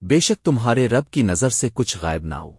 بے شک تمہارے رب کی نظر سے کچھ غائب نہ ہو۔